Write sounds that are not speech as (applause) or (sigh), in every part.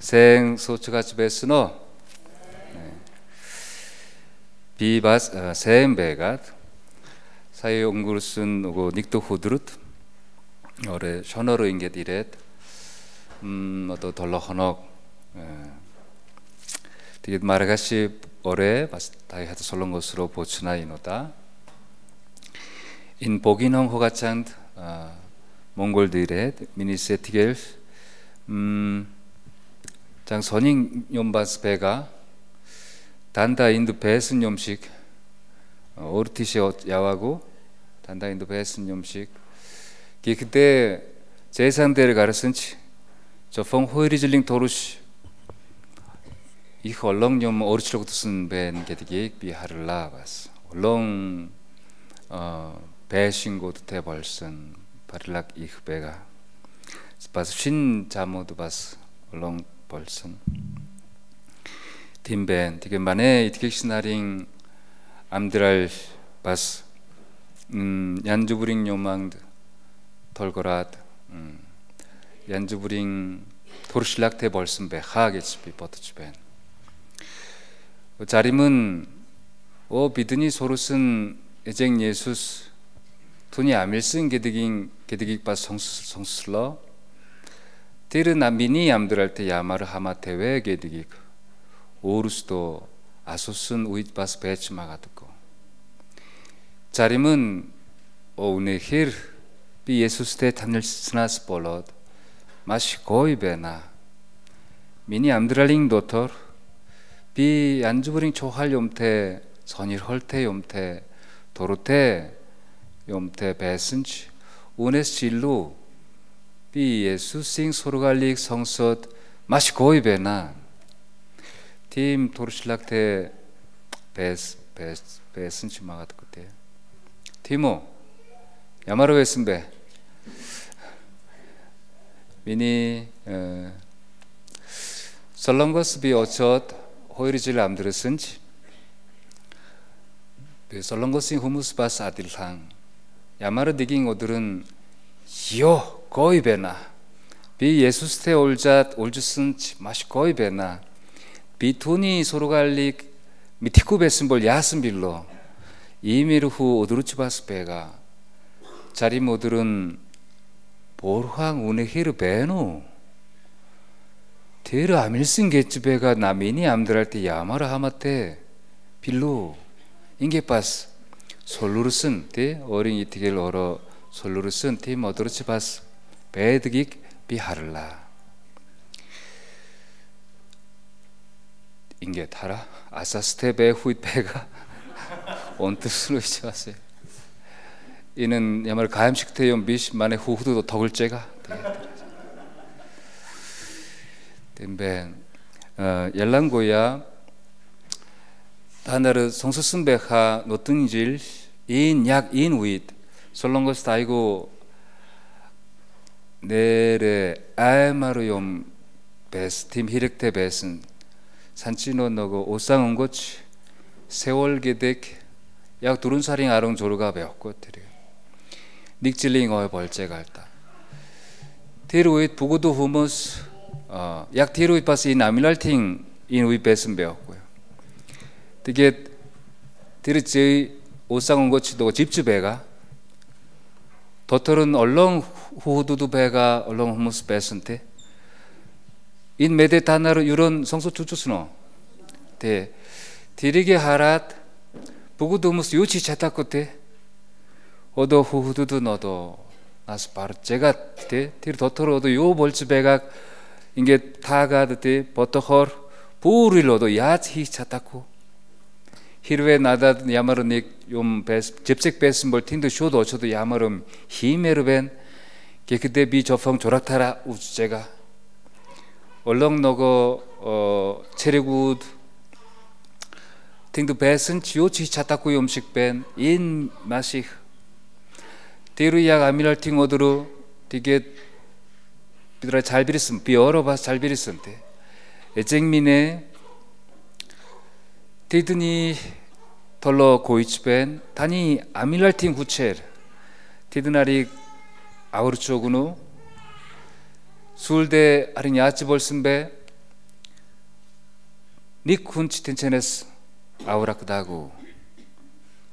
생 소츠가츠 베스노 비바스 어, 세엠베가 사이 옹구르슨 오고 닉도 후드르트 어레 셔너로 인게 디렛 음 어또 덜러 헌억 되게 마르가시 어레 다이 하트 솔론 것으로 보츠나 이노다. 인 보기농 호가찬드 몽골들의 미니세티겔 음 장 선잉 뇽바스 배가 단다 인도 배슨 뇽식 오르티시 야와고 단다 인도 배슨 뇽식. 기 그때 제상대를 가르슨치 저펑 호이리즐링 도루시 이 얼렁 뇽 오르치로고 뜻은 벤 게디기 비하를라 바스 얼렁 어 배신고도 대 벌슨 바릴락 이흐베가. 바스 신 자모도 바스 얼렁 벌슨 팀벤 되게 만에 이티게 시나링 암드랄 바스 음 얀주브링 요망드 덜거랏 음 얀주브링 도르실락테 벌슨 베 하게츠비 버트츠벤 자림은 오 비드니 소르슨 에쟁 예수스 돈이 아밀슨 게드깅 게드깅 바 성수 성수슬러 하마테웨 게드깅 오르스도 아소슨 우이바스 베츠마가 듣고 자림은 오우네 힐비 예수스 테 탄을 스나스 볼롯 마시 고이베나 미니 암드랄링 도터 비 안주브링 초할 용태 선일 헐태 용태 도로태 용태 베슨치 우네스 질루 비 예수 싱 소르갈릭 성섯 마시 고이베나. 팀 도르실락테 베스 베스 베슨치 마가트 그때. 티모 야마로 베슨베. 미니 어, 설렁거스 비 어처 호이리질 암드르슨치. 설렁거스 후무스 바스 아딜상 야마르 디깅 오들은 요 거의 베나. 비 예수스 테 올잣 올주슨치 마시 거의 베나. 비 토니 소로갈릭 미티쿠 베슨볼 야슨 빌로. 이미르 후 오드루치 바스 베가. 자리 모들은 보르황 우네 히르 베노 테르 아밀슨 게츠베가 나미니 암들할 때 야마라 하마테 빌로. 인게파스 솔루르슨 테 어린 이티겔 어러 솔루르슨 테 머드르치 바스 베드긱 비하를라. 인게 타라? 아사스테 베 후잇 베가 (laughs) 온뜻으로 이치왔어요. 이는 야말 가염식 태용 미시 만에 후후도 덕을 째가 덴벤 어, 옐랑고야 다나르 성수슨베하 노등질 인약 인윗 솔롱거스 다이고 내레 알마르용 베스팀 히렉테 베슨 산치노 너고 오쌍은 고치 세월 게덱 약 두룬사링 아롱 조르가 배웠고 드려 닉질링 어의 벌제 갈다. 티르윗 부구도 후무스 어, 약 티르윗 바스 인 아밀랄팅 인 우이 베슨 배웠고요. 되게 드르지 오쌍은 고치도 집주 배가 도털은 얼렁 후두두 배가 얼렁 후무스 베슨테 인 메데 다나르 유런 성소 추추스노 데 디리게 하랏 부구두 무스 유치 차타코테 어도 후두두 너도 나스 바르 제가 테 티르 도토로도 요 벌츠베가 인게 타가 드테 버터허 부릴로도 야치 차타코 조락타라 우주제가. 얼렁 너 거 어 체리굿 팅도 베슨 지오치 차타쿠 음식 벤 인 마시 디루약 아미랄 팅 오드루 디게 비드라 잘 비리슨 비어러 봐 잘 비리슨데 에쟁민에 디드니 덜러 고이츠벤 다니 아밀랄 팅 구체 디드나리 아우르초구누 술대 아린 야치 벌슨베 닉 훈치 텐체네스 아우라크다고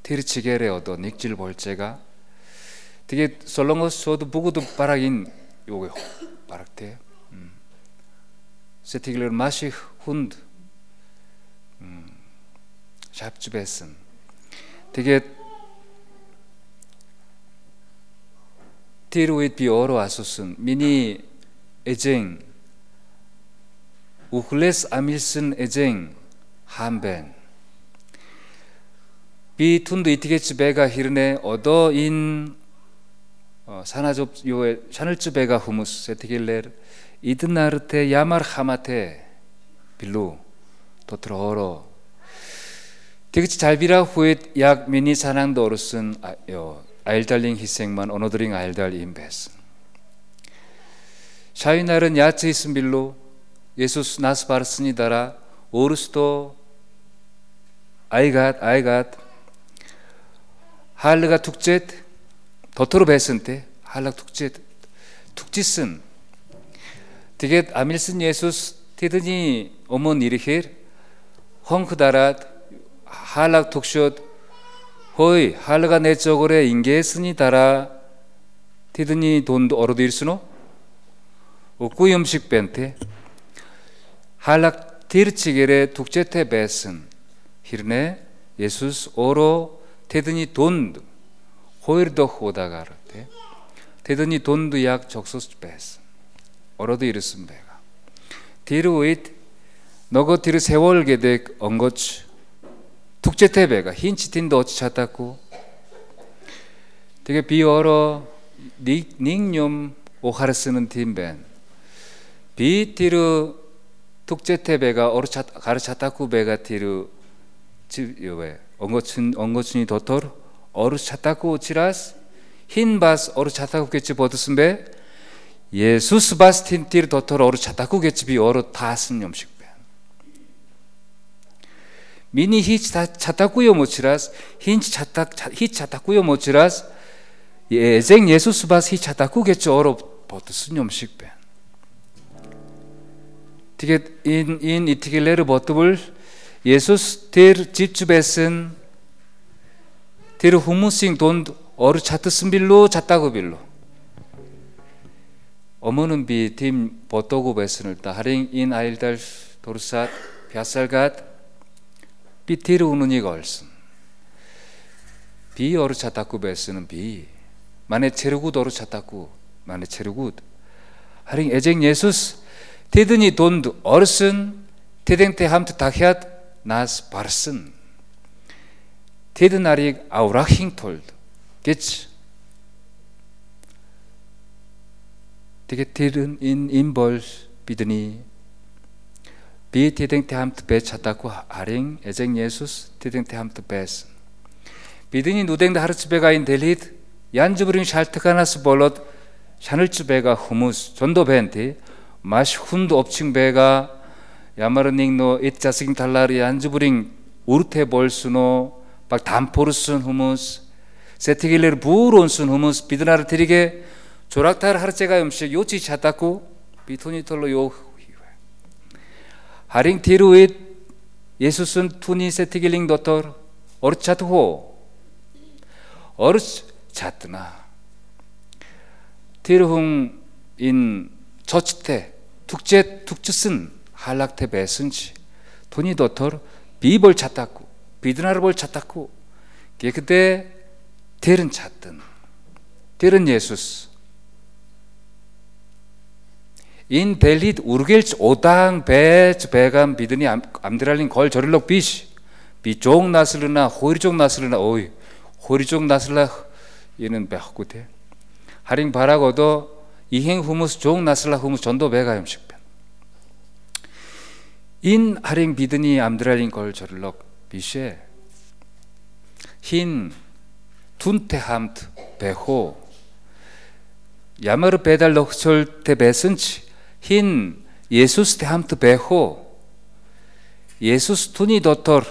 티르치게레 어도 닉질 볼제가 되게 솔롱어스 저도 보고도 바락인 요거 바락대 세티글레 마시 훈드 샵주베슨 되게 티르윗 비오로 아소슨 미니 에쟁. 우클레스 아밀슨 에쟁. 한벤. 비툰도 이티게츠 베가 히르네. 어더인 어, 사나접 요에 샤늘츠 베가 후무스 세티길레 이드나르테 야말 하마테 빌루. 도트로로 되게 잘비라 후에 약 미니 사랑도 오르슨 아, 요 아일달링 희생만 오너드링 아일달 임베스 샤이날은 야츠 있음 빌로 예수스 나스 바르스니다라 오르스도 아이갓 아이갓 할르가 툭젯 도토로 베슨테 할락 툭젯 툭지슨 되게 아밀슨 예수스 티드니 어먼 이르힐 헝크다랏 할락 툭쇼 호이 할르가 내 쪽으로 인계했으니 따라 티드니 돈도 어르들 수노? 옥구 음식 벤테. 할락 티르치게레 툭제테 베슨 히르네 예수스 오로 테드니 돈도 호일도 호다가르테. 테드니 돈도 약 적소스 베슨 어로도 이르슨 베가. 디르윗 너거 디르 세월 게덱 엉거츠 툭제테 베가 힌치틴도 어찌 찾았고 되게 비어러 닉념 오하르스는 팀벤 비티르 툭제테 베가 어르 가르쳤다고 베가 티르 왜 엉거춘 엉거춘이 도토르 어르 찾다고 치라스 흰바스 어르 찾다고 겠지 버드슨베 예수스 바스틴 티르 도토르 어르 찾다고 겠지 비 어르 다슨 염식 베 미니 히치 찾다고요 모치라스 흰치 찾다 히 찾다고요 모치라스 예쟁 예수스 바스 히 찾다고 겠지 어르 버드슨 염식베 티게 인인 이티겔레르 버트블 예수스 ter 집주베슨 ter 후무싱 돈 어르 차트슨 빌로 찼다고 빌로. 어머는 비팀 버토고 베슨을 따 하링 인 아일달 도르삿 벼살갓 비티르 우는이 걸슨 비 어르 차타쿠 베스는 비 만에 체르굿 어르 차타쿠 만에 체르굿. 하링 에쟁 예수스 테드니 돈드 어르슨 테댕테 함트 다히앗 나스 바르슨 테드 나릭 아우라킹 톨드. 게츠. 되게 테든 인 인벌 비드니 비 테댕테 함트 베 찾다고 아링 에쟁 예수스 테댕테 함트 베스 비드니 누댕데 하르츠베가 인 델릿 얀즈브린 샬트가나스 볼롯 샤늘츠베가 후무스 전도 벤티 마시 훈도 업칭 베가 야마르닝노 it자스깅 달라리 안즈브링 우르테 볼수노 박 담포르슨 후무스 세티길레르 부론슨 후무스 비드나르 드리게 조락타르 하르체가 음식 요치 차다쿠 비토니톨로 요 하링 티루잇 예수슨 투니 세티길링 도터 어르차트호 어르 차트나 티르흥 인 처치테 툭제 툭츠슨 할락테 베슨치 돈이 도터 비볼 찾다고 비드나를 볼 찾다고 그때 데른 찾든 데른 예수스 인 벨릿 우르겔츠 오당 베츠 베감 비드니 암드랄린 걸 저릴록 비시. 비종 나슬르나 호리종 나슬르나 오이. 호리종 나슬라 얘는 배하고대 하링 바라고도 이행 후무스 종 나슬라 후무스 전도 배가 음식변. 인 하링 비드니 암드랄린 걸 저를럭 비쉐 흰 둔테함트 배호. 야마르 베달럭 절테 베슨치 흰 예수스 테함트 배호 예수스 투니 도터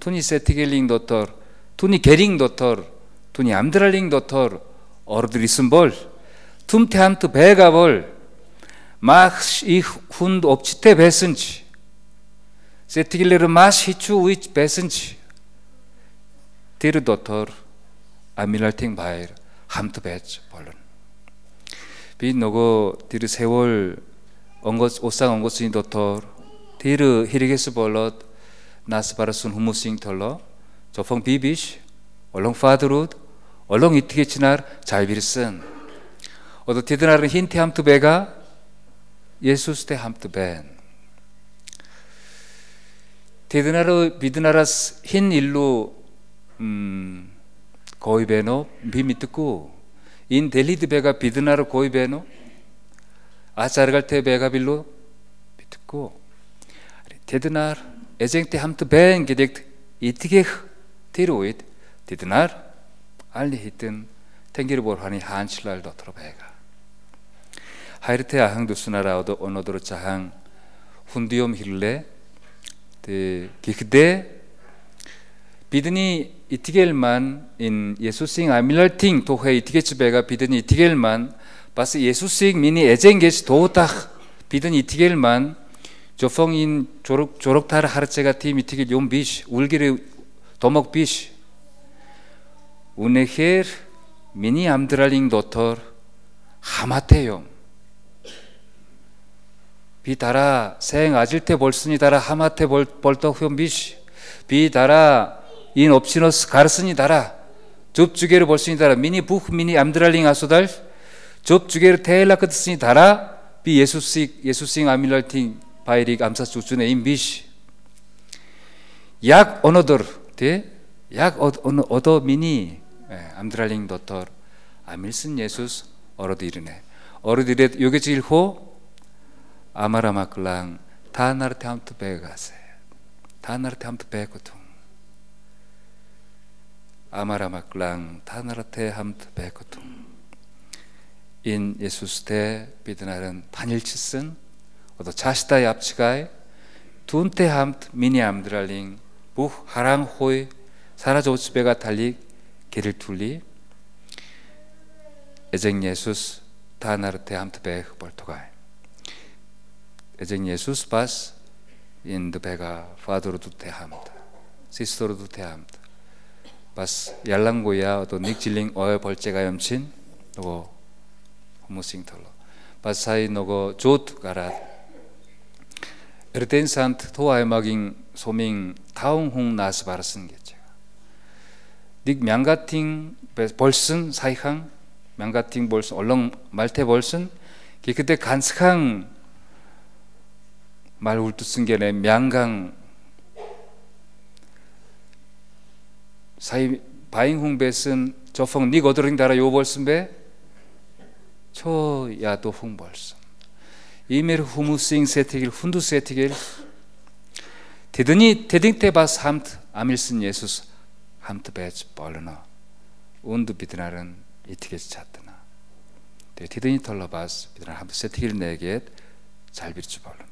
투니 세티겔링 도터 투니 게링 도터 투니 암드랄링 도터 어르드리슨 볼 툼테함트 배가볼 막이 훈 옵치테 베슨치 세티길레르 마시 히추 우이 베슨지 디르 도터 아밀랄팅 바이르 세월 엉것 오상 엉것스니 도터 디르 히리게스 벌럿 나스바르순 후무싱 털러 저펑 비비시 얼렁 파드룻 얼렁 이티게 치날 잘비르슨 어도 디드나르 힌티 함트 베가 예수스 테 함트 벤 디드나르 비드나라스 흰 일로 음 거의 베노 비미뜨고 인 델리드 베가 비드나르 거의 베노 아차르갈 테 베가 빌로 비뜨고 디드나르 에쟁 테 함트 벤 게덱 이티게 티로잇 디드나르 알리 히튼 탱기르 볼하니 한칠랄 더트로 베가. 하이르테 아항 두스나라오도 오노도르 자항 훈디옴 힐레 데 기크데 비드니 이티겔만 인 예수싱 아밀랄팅 도회 이티게츠 베가 비드니 이티겔만 바스 예수싱 미니 에쟁게시 도딱 비드니 이티겔만 조펑인 조록 조록타르 하르체가 팀 이티겔 용 비시 울기르 도목 비시 우네헤르 미니 암드랄링 도터 하마테용 비다라 생 아질테 볼스니 다라 하마테 볼 볼떡 휘비시 비다라 인 옵시너스 가르스니 다라 좁주게르 볼스니 다라 미니 부х 미니 암드랄링 아소달 좁주게르 테일라 크드스니 다라 비 예수식 예수싱 아밀랄팅 바이릭 암사 주주네 인 비시. 약 언어들 대약 어더 미니. 암드랄링 도터 아밀슨 예수스 어르드 이르네. 어르드 이르 요게 질호? 아마라마클랑 다나르테 함트 베가세. 다나르테 함트 베코퉁 아마라마클랑 다나르테 함트 베코퉁 인 예수스테 비드나른 반일치슨 어도 자시다 얍치가이 둔테 함트 미니 암드랄링 부 하랑 호이 사라조츠베가 달리 길을 툴리 에쟁 예수스 다나르테 함트 pas in de bega fadoro du te hamta. 시스터로 두 태함다. 바스 얄랑고야 또 닉질링 어여 벌제가 염친 노고 호모싱털로. 바사이 노고 조트 가라. 에르텐산트 토아이마깅 소밍 타웅홍 나스 바르슨 게제 닉 명가팅 벌슨 사이항 명가팅 벌슨 얼렁 말테 벌슨 기 그때 간스항 말 울투승견의 명강 사이 바잉홍 베슨 저펑 니 거드링 다라 요벌슨 베 초 야도 홍벌슨 이메르 후무싱 세티길 훈두 세티길 데드니 데딩테 바스 함트 아밀슨 예수스 함트 베츠 벌르나 운두 비드나른 이티게스 찾드나 데드니 털러 바스 비드나 함트 세티길 내게 잘 비르츠 벌르나